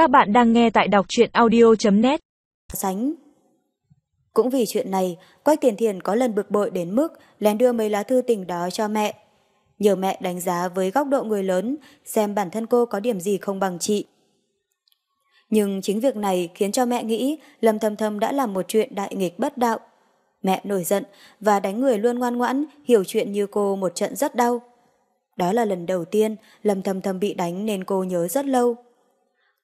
Các bạn đang nghe tại đọc truyện audio.net Sánh Cũng vì chuyện này, Quách Tiền Thiền có lần bực bội đến mức lén đưa mấy lá thư tình đó cho mẹ. Nhờ mẹ đánh giá với góc độ người lớn xem bản thân cô có điểm gì không bằng chị. Nhưng chính việc này khiến cho mẹ nghĩ Lâm Thâm Thâm đã làm một chuyện đại nghịch bất đạo. Mẹ nổi giận và đánh người luôn ngoan ngoãn hiểu chuyện như cô một trận rất đau. Đó là lần đầu tiên Lâm Thâm Thâm bị đánh nên cô nhớ rất lâu.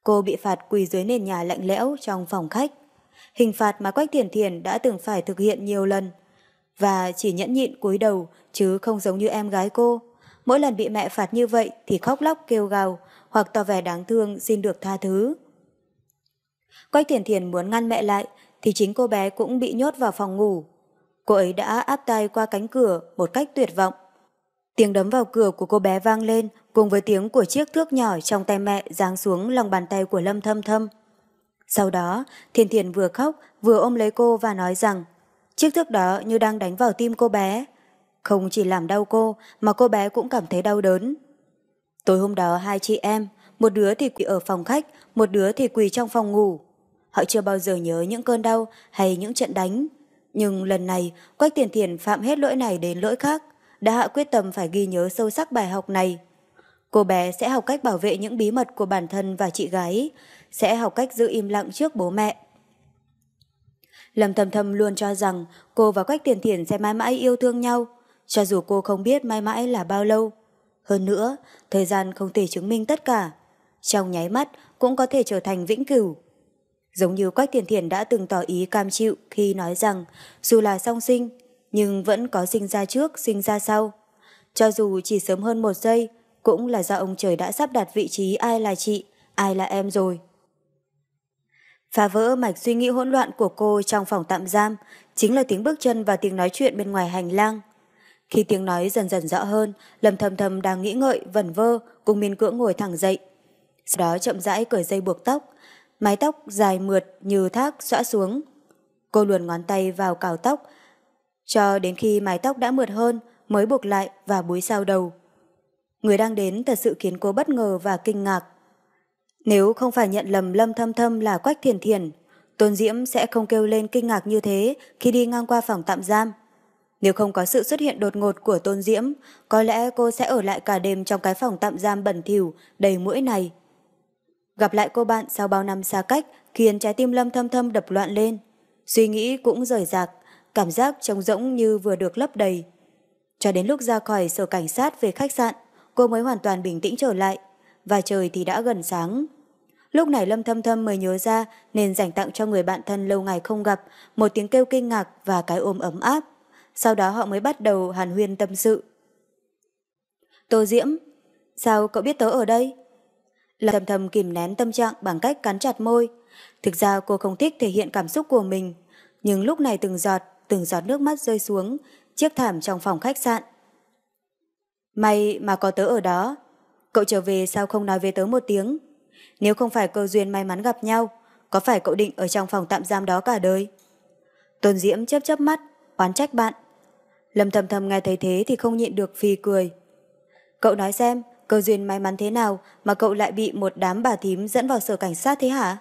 Cô bị phạt quỳ dưới nền nhà lạnh lẽo trong phòng khách. Hình phạt mà Quách Thiền Thiền đã từng phải thực hiện nhiều lần. Và chỉ nhẫn nhịn cúi đầu, chứ không giống như em gái cô. Mỗi lần bị mẹ phạt như vậy thì khóc lóc kêu gào, hoặc tỏ vẻ đáng thương xin được tha thứ. Quách Thiền Thiền muốn ngăn mẹ lại, thì chính cô bé cũng bị nhốt vào phòng ngủ. Cô ấy đã áp tay qua cánh cửa một cách tuyệt vọng. Tiếng đấm vào cửa của cô bé vang lên cùng với tiếng của chiếc thước nhỏ trong tay mẹ giáng xuống lòng bàn tay của Lâm Thâm Thâm. Sau đó, Thiên Thiền vừa khóc vừa ôm lấy cô và nói rằng chiếc thước đó như đang đánh vào tim cô bé. Không chỉ làm đau cô mà cô bé cũng cảm thấy đau đớn. Tối hôm đó hai chị em, một đứa thì quỳ ở phòng khách, một đứa thì quỳ trong phòng ngủ. Họ chưa bao giờ nhớ những cơn đau hay những trận đánh. Nhưng lần này, Quách Tiền Thiền phạm hết lỗi này đến lỗi khác, đã hạ quyết tâm phải ghi nhớ sâu sắc bài học này. Cô bé sẽ học cách bảo vệ những bí mật của bản thân và chị gái, sẽ học cách giữ im lặng trước bố mẹ. Lâm Thầm Thầm luôn cho rằng cô và Quách Tiền Thiển sẽ mãi mãi yêu thương nhau, cho dù cô không biết mãi mãi là bao lâu. Hơn nữa, thời gian không thể chứng minh tất cả. Trong nháy mắt cũng có thể trở thành vĩnh cửu. Giống như Quách Tiền Thiển đã từng tỏ ý cam chịu khi nói rằng dù là song sinh, nhưng vẫn có sinh ra trước, sinh ra sau. Cho dù chỉ sớm hơn một giây, cũng là do ông trời đã sắp đặt vị trí ai là chị, ai là em rồi. Phá vỡ mạch suy nghĩ hỗn loạn của cô trong phòng tạm giam chính là tiếng bước chân và tiếng nói chuyện bên ngoài hành lang. Khi tiếng nói dần dần rõ hơn, Lâm Thầm Thầm đang nghĩ ngợi, vẩn vơ, cùng miên cưỡng ngồi thẳng dậy. Sau đó chậm rãi cởi dây buộc tóc, mái tóc dài mượt như thác xõa xuống. Cô luồn ngón tay vào cào tóc, cho đến khi mái tóc đã mượt hơn mới buộc lại và búi sau đầu. Người đang đến thật sự khiến cô bất ngờ và kinh ngạc. Nếu không phải nhận lầm Lâm Thâm Thâm là Quách Thiền Thiền, Tôn Diễm sẽ không kêu lên kinh ngạc như thế khi đi ngang qua phòng tạm giam. Nếu không có sự xuất hiện đột ngột của Tôn Diễm, có lẽ cô sẽ ở lại cả đêm trong cái phòng tạm giam bẩn thỉu đầy mũi này. Gặp lại cô bạn sau bao năm xa cách khiến trái tim Lâm Thâm Thâm đập loạn lên. Suy nghĩ cũng rời rạc, cảm giác trống rỗng như vừa được lấp đầy. Cho đến lúc ra khỏi sở cảnh sát về khách sạn, cô mới hoàn toàn bình tĩnh trở lại, và trời thì đã gần sáng. Lúc này Lâm Thâm Thâm mới nhớ ra nên dành tặng cho người bạn thân lâu ngày không gặp một tiếng kêu kinh ngạc và cái ôm ấm áp. Sau đó họ mới bắt đầu hàn huyên tâm sự. Tô Diễm, sao cậu biết tớ ở đây? Lâm Thâm Thâm kìm nén tâm trạng bằng cách cắn chặt môi. Thực ra cô không thích thể hiện cảm xúc của mình, nhưng lúc này từng giọt, từng giọt nước mắt rơi xuống, chiếc thảm trong phòng khách sạn. May mà có tớ ở đó. Cậu trở về sao không nói với tớ một tiếng? Nếu không phải cơ duyên may mắn gặp nhau, có phải cậu định ở trong phòng tạm giam đó cả đời? Tôn Diễm chớp chớp mắt, oán trách bạn. Lâm thầm thầm nghe thấy thế thì không nhịn được phì cười. Cậu nói xem, cơ duyên may mắn thế nào mà cậu lại bị một đám bà thím dẫn vào sở cảnh sát thế hả?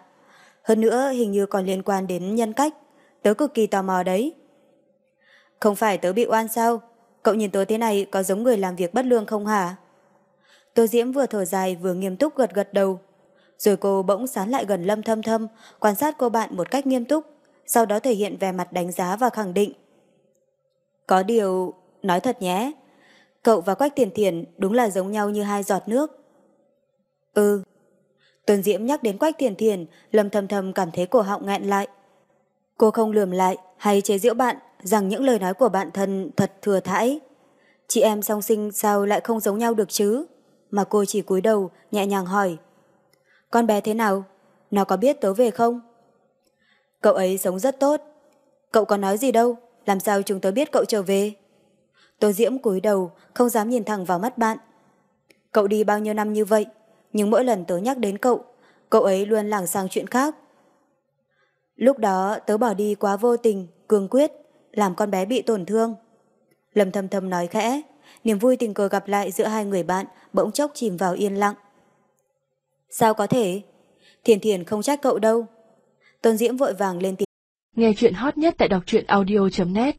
Hơn nữa hình như còn liên quan đến nhân cách. Tớ cực kỳ tò mò đấy. Không phải tớ bị oan sao? Cậu nhìn tớ thế này có giống người làm việc bất lương không hả? Tô Diễm vừa thở dài vừa nghiêm túc gật gật đầu. Rồi cô bỗng sán lại gần Lâm Thâm Thâm, quan sát cô bạn một cách nghiêm túc, sau đó thể hiện vẻ mặt đánh giá và khẳng định. Có điều... nói thật nhé, cậu và Quách Tiền Thiền đúng là giống nhau như hai giọt nước. Ừ. Tuần Diễm nhắc đến Quách Tiền Thiền, Lâm Thâm Thâm cảm thấy cổ họng nghẹn lại. Cô không lườm lại hay chế giễu bạn rằng những lời nói của bạn thân thật thừa thãi. Chị em song sinh sao lại không giống nhau được chứ? Mà cô chỉ cúi đầu, nhẹ nhàng hỏi. Con bé thế nào? Nó có biết tớ về không? Cậu ấy sống rất tốt. Cậu có nói gì đâu, làm sao chúng tớ biết cậu trở về? Tô Diễm cúi đầu, không dám nhìn thẳng vào mắt bạn. Cậu đi bao nhiêu năm như vậy, nhưng mỗi lần tớ nhắc đến cậu, cậu ấy luôn lảng sang chuyện khác. Lúc đó tớ bỏ đi quá vô tình, cương quyết, làm con bé bị tổn thương. Lâm thầm thầm nói khẽ, niềm vui tình cờ gặp lại giữa hai người bạn bỗng chốc chìm vào yên lặng. Sao có thể? Thiền Thiền không trách cậu đâu. Tôn Diễm vội vàng lên tiếng. Nghe chuyện hot nhất tại đọc truyện audio.net